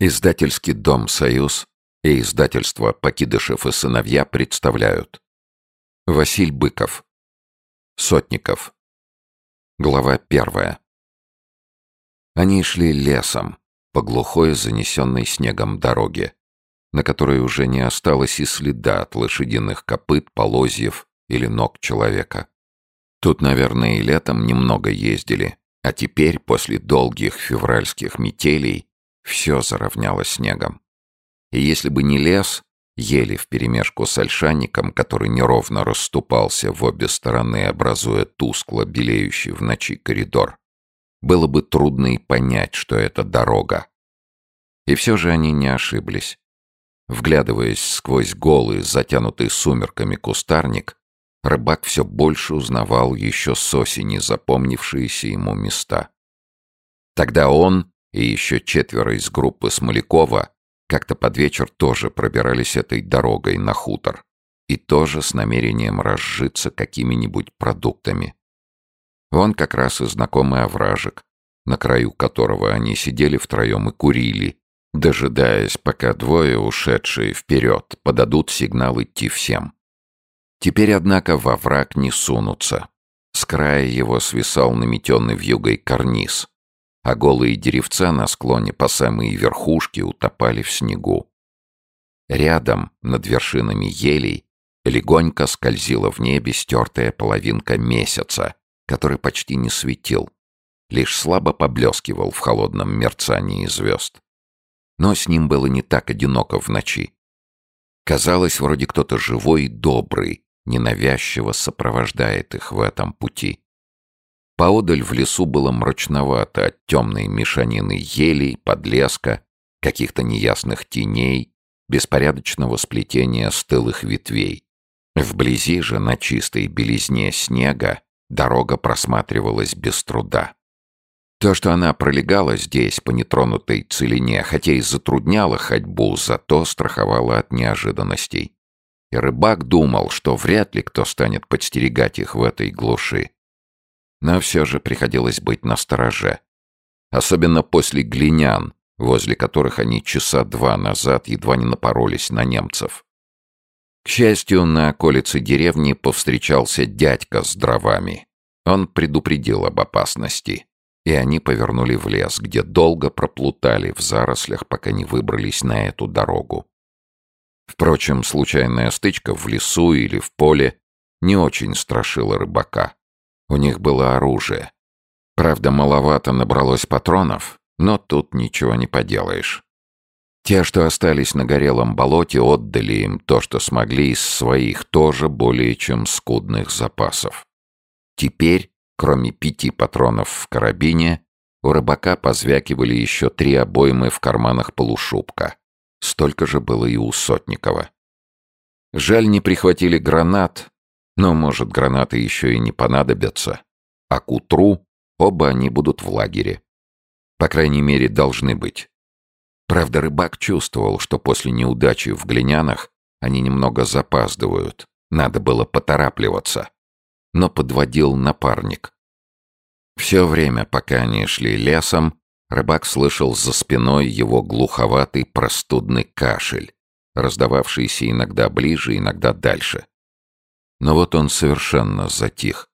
Издательский дом «Союз» и издательство «Покидышев и сыновья» представляют. Василь Быков. Сотников. Глава первая. Они шли лесом по глухой, занесенной снегом дороге, на которой уже не осталось и следа от лошадиных копыт, полозьев или ног человека. Тут, наверное, и летом немного ездили, а теперь, после долгих февральских метелей, все заровняло снегом. И если бы не лес, ели вперемешку с ольшанником, который неровно расступался в обе стороны, образуя тускло белеющий в ночи коридор, было бы трудно и понять, что это дорога. И все же они не ошиблись. Вглядываясь сквозь голый, затянутый сумерками кустарник, рыбак все больше узнавал еще с осени запомнившиеся ему места. Тогда он и еще четверо из группы Смолякова как-то под вечер тоже пробирались этой дорогой на хутор и тоже с намерением разжиться какими-нибудь продуктами. Вон как раз и знакомый овражек, на краю которого они сидели втроем и курили, дожидаясь, пока двое, ушедшие вперед, подадут сигнал идти всем. Теперь, однако, во враг не сунутся. С края его свисал наметенный вьюгой карниз, а голые деревца на склоне по самые верхушки утопали в снегу. Рядом, над вершинами елей, легонько скользила в небе стертая половинка месяца, который почти не светил, лишь слабо поблескивал в холодном мерцании звезд. Но с ним было не так одиноко в ночи. Казалось, вроде кто-то живой и добрый, ненавязчиво сопровождает их в этом пути. Поодаль в лесу было мрачновато от темной мешанины елей, подлеска, каких-то неясных теней, беспорядочного сплетения стылых ветвей. Вблизи же, на чистой белизне снега, дорога просматривалась без труда. То, что она пролегала здесь по нетронутой целине, хотя и затрудняла ходьбу, зато страховала от неожиданностей. И рыбак думал, что вряд ли кто станет подстерегать их в этой глуши. Но все же приходилось быть настороже. Особенно после глинян, возле которых они часа два назад едва не напоролись на немцев. К счастью, на околице деревни повстречался дядька с дровами. Он предупредил об опасности, и они повернули в лес, где долго проплутали в зарослях, пока не выбрались на эту дорогу. Впрочем, случайная стычка в лесу или в поле не очень страшила рыбака. У них было оружие. Правда, маловато набралось патронов, но тут ничего не поделаешь. Те, что остались на горелом болоте, отдали им то, что смогли из своих тоже более чем скудных запасов. Теперь, кроме пяти патронов в карабине, у рыбака позвякивали еще три обоймы в карманах полушубка. Столько же было и у Сотникова. Жаль, не прихватили гранат, но, может, гранаты еще и не понадобятся. А к утру оба они будут в лагере. По крайней мере, должны быть. Правда, рыбак чувствовал, что после неудачи в глинянах они немного запаздывают. Надо было поторапливаться. Но подводил напарник. Все время, пока они шли лесом, рыбак слышал за спиной его глуховатый простудный кашель, раздававшийся иногда ближе, иногда дальше. Но вот он совершенно затих.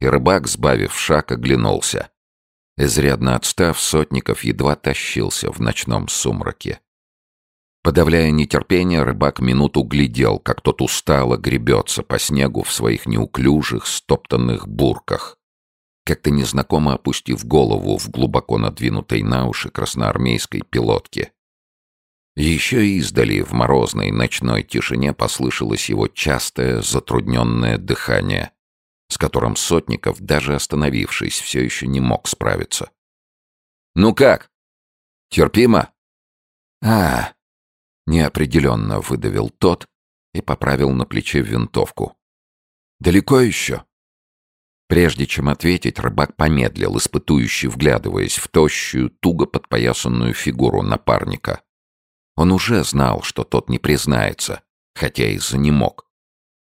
И рыбак, сбавив шаг, оглянулся. Изрядно отстав, Сотников едва тащился в ночном сумраке. Подавляя нетерпение, рыбак минуту глядел, как тот устало гребется по снегу в своих неуклюжих, стоптанных бурках. Как-то незнакомо опустив голову в глубоко надвинутой на уши красноармейской пилотке. Еще издали в морозной ночной тишине послышалось его частое затрудненное дыхание, с которым Сотников, даже остановившись, все еще не мог справиться. «Ну как? Терпимо?» «А, неопределенно выдавил тот и поправил на плече винтовку. «Далеко еще?» Прежде чем ответить, рыбак помедлил, испытующий, вглядываясь в тощую, туго подпоясанную фигуру напарника. Он уже знал, что тот не признается, хотя и не мог.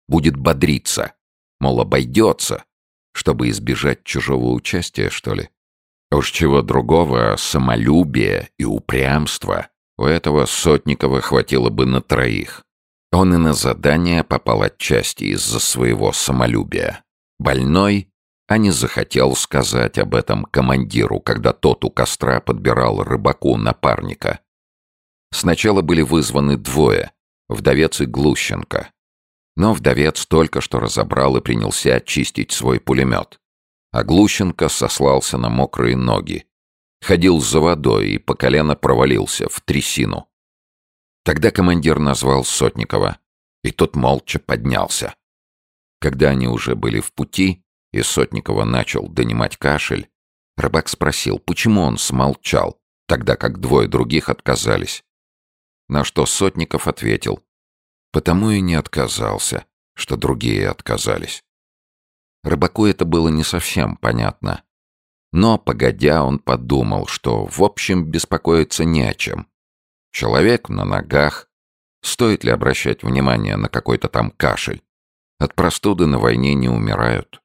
Будет бодриться, мол, обойдется, чтобы избежать чужого участия, что ли. Уж чего другого, самолюбия и упрямства у этого Сотникова хватило бы на троих. Он и на задание попал отчасти из-за своего самолюбия. Больной, а не захотел сказать об этом командиру, когда тот у костра подбирал рыбаку напарника. Сначала были вызваны двое — вдовец и Глущенко. Но вдовец только что разобрал и принялся очистить свой пулемет. А Глущенко сослался на мокрые ноги. Ходил за водой и по колено провалился в трясину. Тогда командир назвал Сотникова, и тот молча поднялся. Когда они уже были в пути, и Сотникова начал донимать кашель, рыбак спросил, почему он смолчал, тогда как двое других отказались. На что Сотников ответил, потому и не отказался, что другие отказались. Рыбаку это было не совсем понятно. Но, погодя, он подумал, что, в общем, беспокоиться не о чем. Человек на ногах. Стоит ли обращать внимание на какой-то там кашель? От простуды на войне не умирают.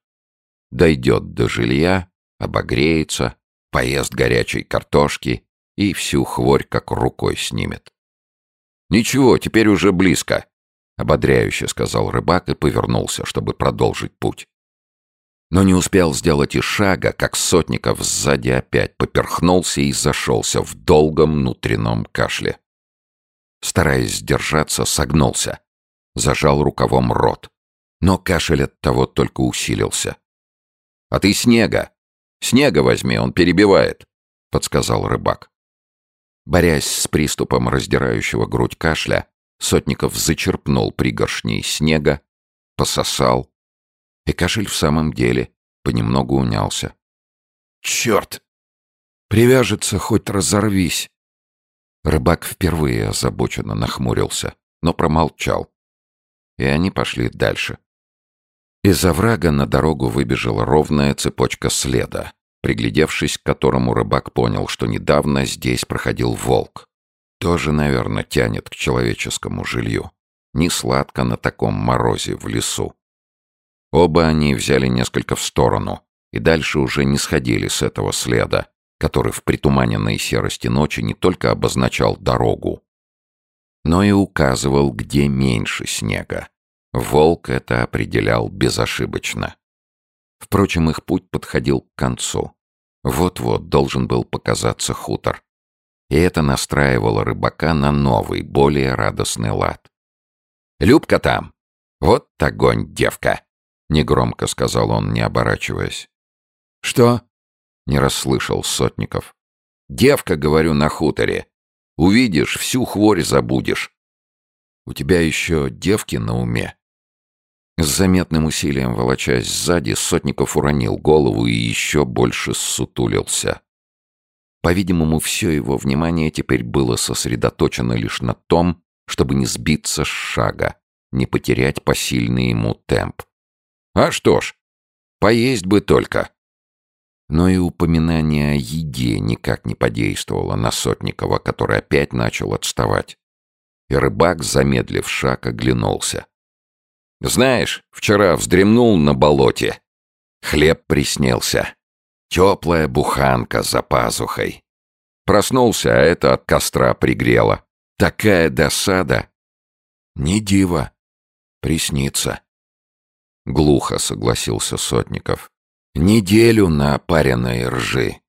Дойдет до жилья, обогреется, поест горячей картошки и всю хворь как рукой снимет. «Ничего, теперь уже близко», — ободряюще сказал рыбак и повернулся, чтобы продолжить путь но не успел сделать и шага, как Сотников сзади опять поперхнулся и зашелся в долгом внутреннем кашле. Стараясь сдержаться, согнулся, зажал рукавом рот, но кашель от того только усилился. «А ты снега! Снега возьми, он перебивает!» — подсказал рыбак. Борясь с приступом раздирающего грудь кашля, Сотников зачерпнул пригоршней снега, пососал, и кашель в самом деле понемногу унялся. «Черт! Привяжется, хоть разорвись!» Рыбак впервые озабоченно нахмурился, но промолчал. И они пошли дальше. Из оврага на дорогу выбежала ровная цепочка следа, приглядевшись к которому рыбак понял, что недавно здесь проходил волк. Тоже, наверное, тянет к человеческому жилью. Не сладко на таком морозе в лесу. Оба они взяли несколько в сторону и дальше уже не сходили с этого следа, который в притуманенной серости ночи не только обозначал дорогу, но и указывал, где меньше снега. Волк это определял безошибочно. Впрочем, их путь подходил к концу. Вот-вот должен был показаться хутор. И это настраивало рыбака на новый, более радостный лад. «Любка там! Вот огонь, девка!» — негромко сказал он, не оборачиваясь. «Что?» — не расслышал Сотников. «Девка, говорю, на хуторе. Увидишь, всю хворь забудешь. У тебя еще девки на уме?» С заметным усилием волочась сзади, Сотников уронил голову и еще больше ссутулился. По-видимому, все его внимание теперь было сосредоточено лишь на том, чтобы не сбиться с шага, не потерять посильный ему темп. А что ж, поесть бы только. Но и упоминание о еде никак не подействовало на Сотникова, который опять начал отставать. И рыбак, замедлив шаг, оглянулся. «Знаешь, вчера вздремнул на болоте. Хлеб приснился. Теплая буханка за пазухой. Проснулся, а это от костра пригрело. Такая досада!» «Не диво. Приснится». — глухо согласился Сотников. «Неделю на пареной ржи».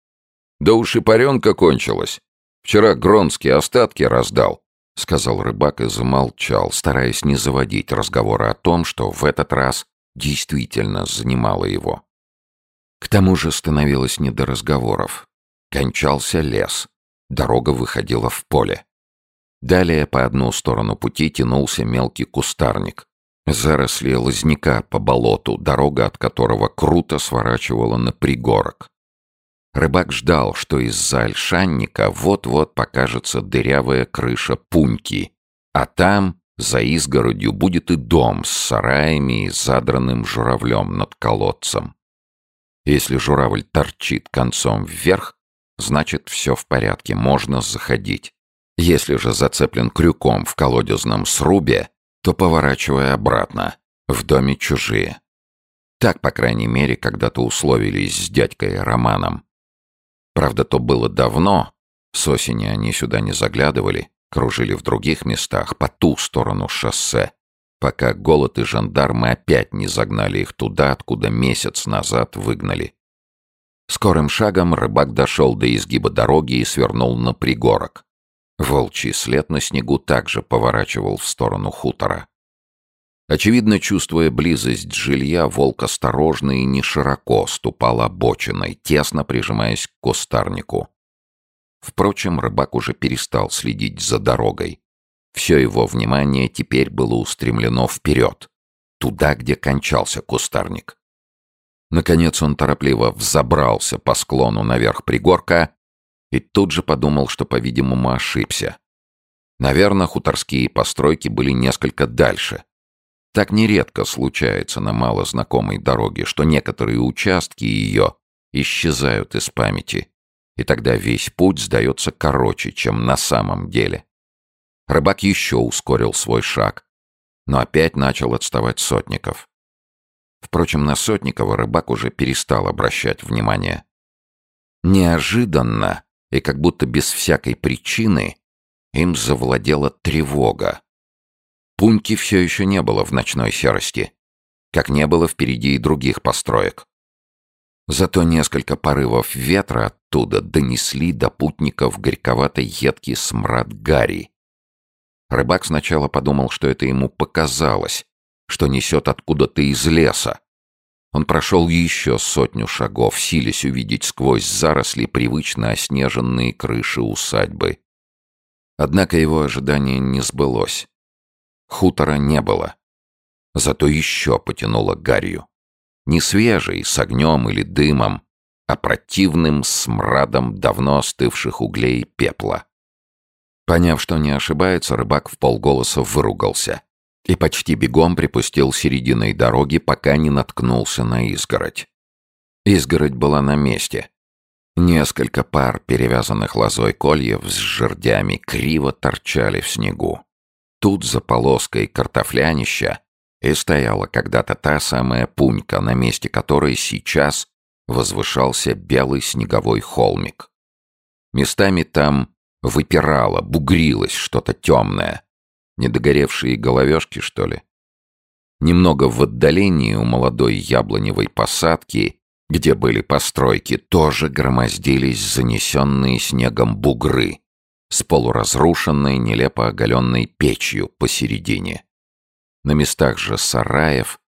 «Да уж и паренка кончилась. Вчера Гронский остатки раздал», — сказал рыбак и замолчал, стараясь не заводить разговора о том, что в этот раз действительно занимало его. К тому же становилось не до разговоров. Кончался лес. Дорога выходила в поле. Далее по одну сторону пути тянулся мелкий кустарник, Заросли лозняка по болоту, дорога от которого круто сворачивала на пригорок. Рыбак ждал, что из-за ольшанника вот-вот покажется дырявая крыша пуньки, а там, за изгородью, будет и дом с сараями и задранным журавлем над колодцем. Если журавль торчит концом вверх, значит все в порядке, можно заходить. Если же зацеплен крюком в колодезном срубе, то поворачивая обратно. В доме чужие. Так, по крайней мере, когда-то условились с дядькой Романом. Правда, то было давно. С осени они сюда не заглядывали, кружили в других местах, по ту сторону шоссе, пока голод и жандармы опять не загнали их туда, откуда месяц назад выгнали. Скорым шагом рыбак дошел до изгиба дороги и свернул на пригорок. Волчий след на снегу также поворачивал в сторону хутора. Очевидно, чувствуя близость жилья, волк осторожно и не широко ступал обочиной, тесно прижимаясь к кустарнику. Впрочем, рыбак уже перестал следить за дорогой. Все его внимание теперь было устремлено вперед, туда, где кончался кустарник. Наконец он торопливо взобрался по склону наверх пригорка и тут же подумал, что, по-видимому, ошибся. Наверное, хуторские постройки были несколько дальше. Так нередко случается на малознакомой дороге, что некоторые участки ее исчезают из памяти, и тогда весь путь сдается короче, чем на самом деле. Рыбак еще ускорил свой шаг, но опять начал отставать сотников. Впрочем, на Сотникова рыбак уже перестал обращать внимание. Неожиданно и как будто без всякой причины им завладела тревога. Пуньки все еще не было в ночной серости, как не было впереди и других построек. Зато несколько порывов ветра оттуда донесли до путников горьковатый едкий смрад гари. Рыбак сначала подумал, что это ему показалось, что несет откуда-то из леса. Он прошел еще сотню шагов, силясь увидеть сквозь заросли привычно оснеженные крыши усадьбы. Однако его ожидание не сбылось. Хутора не было. Зато еще потянуло гарью. Не свежей, с огнем или дымом, а противным смрадом давно остывших углей пепла. Поняв, что не ошибается, рыбак в полголоса выругался и почти бегом припустил серединой дороги, пока не наткнулся на изгородь. Изгородь была на месте. Несколько пар перевязанных лозой кольев с жердями криво торчали в снегу. Тут за полоской картофлянища и стояла когда-то та самая пунька, на месте которой сейчас возвышался белый снеговой холмик. Местами там выпирало, бугрилось что-то темное. Недогоревшие головешки, что ли? Немного в отдалении у молодой яблоневой посадки, где были постройки, тоже громоздились занесенные снегом бугры — с полуразрушенной, нелепо оголенной печью посередине. На местах же сараев,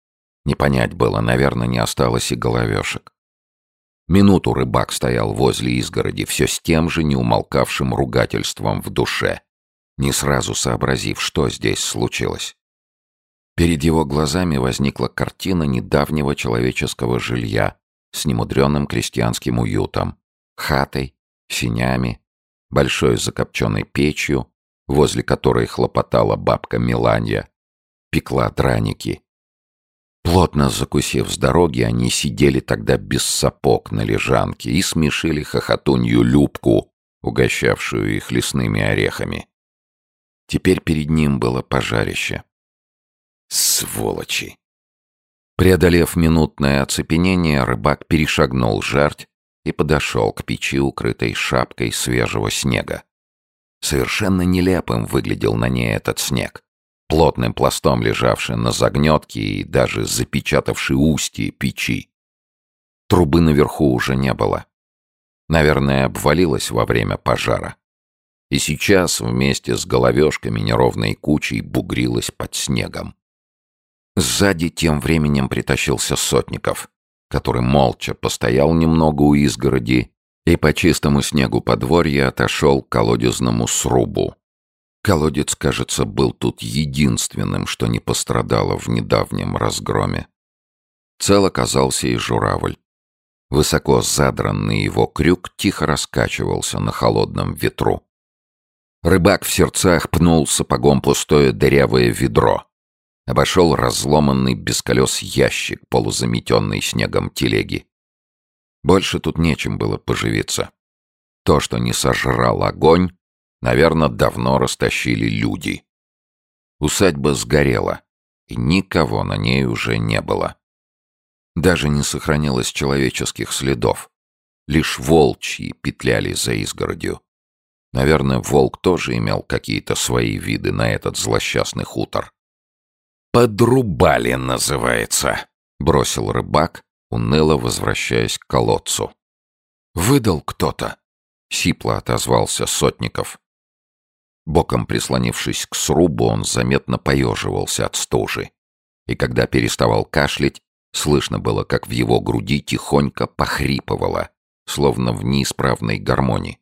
не понять было, наверное, не осталось и головешек. Минуту рыбак стоял возле изгороди, все с тем же неумолкавшим ругательством в душе, не сразу сообразив, что здесь случилось. Перед его глазами возникла картина недавнего человеческого жилья с немудреным крестьянским уютом, хатой, синями, большой закопченной печью, возле которой хлопотала бабка Миланья, пекла драники. Плотно закусив с дороги, они сидели тогда без сапог на лежанке и смешили хохотунью Любку, угощавшую их лесными орехами. Теперь перед ним было пожарище. Сволочи! Преодолев минутное оцепенение, рыбак перешагнул жерть и подошел к печи, укрытой шапкой свежего снега. Совершенно нелепым выглядел на ней этот снег, плотным пластом лежавший на загнетке и даже запечатавший устье печи. Трубы наверху уже не было. Наверное, обвалилась во время пожара. И сейчас вместе с головешками неровной кучей бугрилась под снегом. Сзади тем временем притащился Сотников который молча постоял немного у изгороди и по чистому снегу подворья отошел к колодезному срубу. Колодец, кажется, был тут единственным, что не пострадало в недавнем разгроме. Цел оказался и журавль. Высоко задранный его крюк тихо раскачивался на холодном ветру. Рыбак в сердцах пнул сапогом пустое дырявое ведро. Обошел разломанный без колес ящик, полузаметенный снегом телеги. Больше тут нечем было поживиться. То, что не сожрал огонь, наверное, давно растащили люди. Усадьба сгорела, и никого на ней уже не было. Даже не сохранилось человеческих следов. Лишь волчьи петляли за изгородью. Наверное, волк тоже имел какие-то свои виды на этот злосчастный хутор. «Подрубали, называется», — бросил рыбак, уныло возвращаясь к колодцу. «Выдал кто-то», — сипло отозвался Сотников. Боком прислонившись к срубу, он заметно поеживался от стужи. И когда переставал кашлять, слышно было, как в его груди тихонько похрипывало, словно в неисправной гармонии.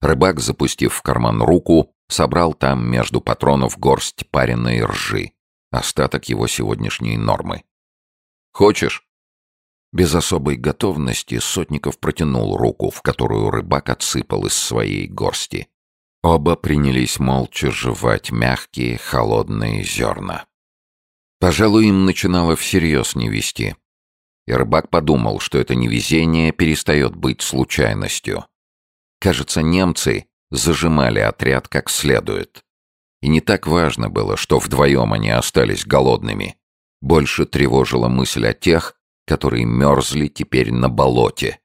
Рыбак, запустив в карман руку, собрал там между патронов горсть пареной ржи, остаток его сегодняшней нормы. «Хочешь?» Без особой готовности Сотников протянул руку, в которую рыбак отсыпал из своей горсти. Оба принялись молча жевать мягкие, холодные зерна. Пожалуй, им начинало всерьез не вести. И рыбак подумал, что это невезение перестает быть случайностью. Кажется, немцы зажимали отряд как следует. И не так важно было, что вдвоем они остались голодными. Больше тревожила мысль о тех, которые мерзли теперь на болоте.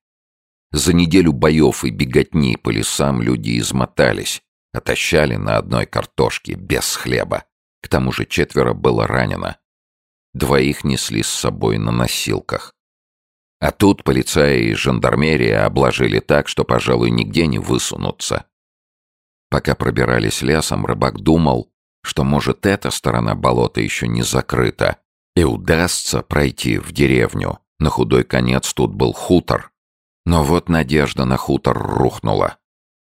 За неделю боев и беготни по лесам люди измотались, отощали на одной картошке без хлеба. К тому же четверо было ранено. Двоих несли с собой на носилках. А тут полицаи и жандармерия обложили так, что, пожалуй, нигде не высунутся. Пока пробирались лесом, рыбак думал, что, может, эта сторона болота еще не закрыта, и удастся пройти в деревню. На худой конец тут был хутор. Но вот надежда на хутор рухнула.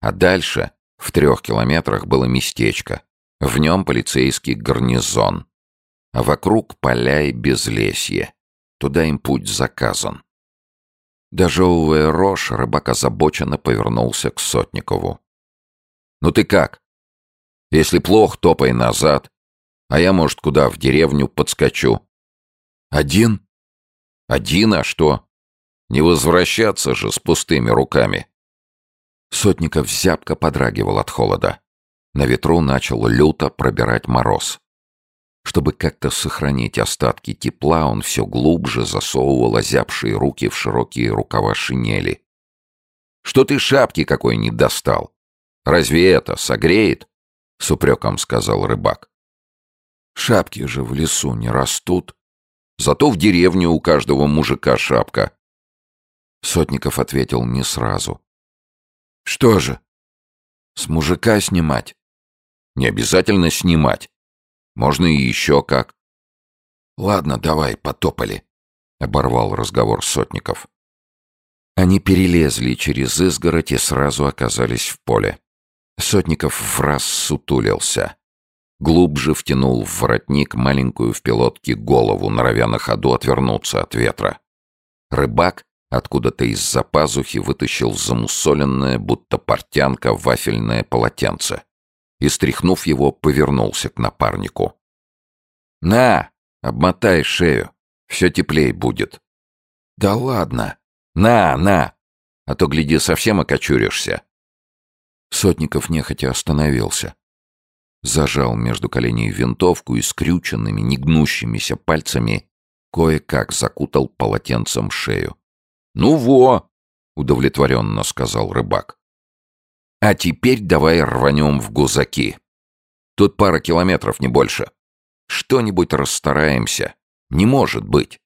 А дальше, в трех километрах, было местечко. В нем полицейский гарнизон. А вокруг поля и безлесье. Туда им путь заказан. Дожевывая рожь, рыбак озабоченно повернулся к Сотникову. «Ну ты как? Если плохо, топай назад, а я, может, куда в деревню подскочу». «Один?» «Один, а что? Не возвращаться же с пустыми руками». Сотников зябко подрагивал от холода. На ветру начал люто пробирать мороз. Чтобы как-то сохранить остатки тепла, он все глубже засовывал озябшие руки в широкие рукава шинели. «Что ты шапки какой не достал? Разве это согреет?» — с упреком сказал рыбак. «Шапки же в лесу не растут. Зато в деревне у каждого мужика шапка». Сотников ответил не сразу. «Что же, с мужика снимать?» «Не обязательно снимать. Можно и еще как. Ладно, давай, потопали. Оборвал разговор Сотников. Они перелезли через изгородь и сразу оказались в поле. Сотников в раз сутулился. Глубже втянул в воротник маленькую в пилотке голову, норовя на ходу отвернуться от ветра. Рыбак откуда-то из-за пазухи вытащил замусоленное, будто портянка, вафельное полотенце и, стряхнув его, повернулся к напарнику. «На, обмотай шею, все теплей будет». «Да ладно! На, на! А то, гляди, совсем окочуришься». Сотников нехотя остановился. Зажал между коленей винтовку и скрюченными, негнущимися пальцами кое-как закутал полотенцем шею. «Ну во!» — удовлетворенно сказал рыбак. А теперь давай рванем в гузаки. Тут пара километров, не больше. Что-нибудь расстараемся. Не может быть.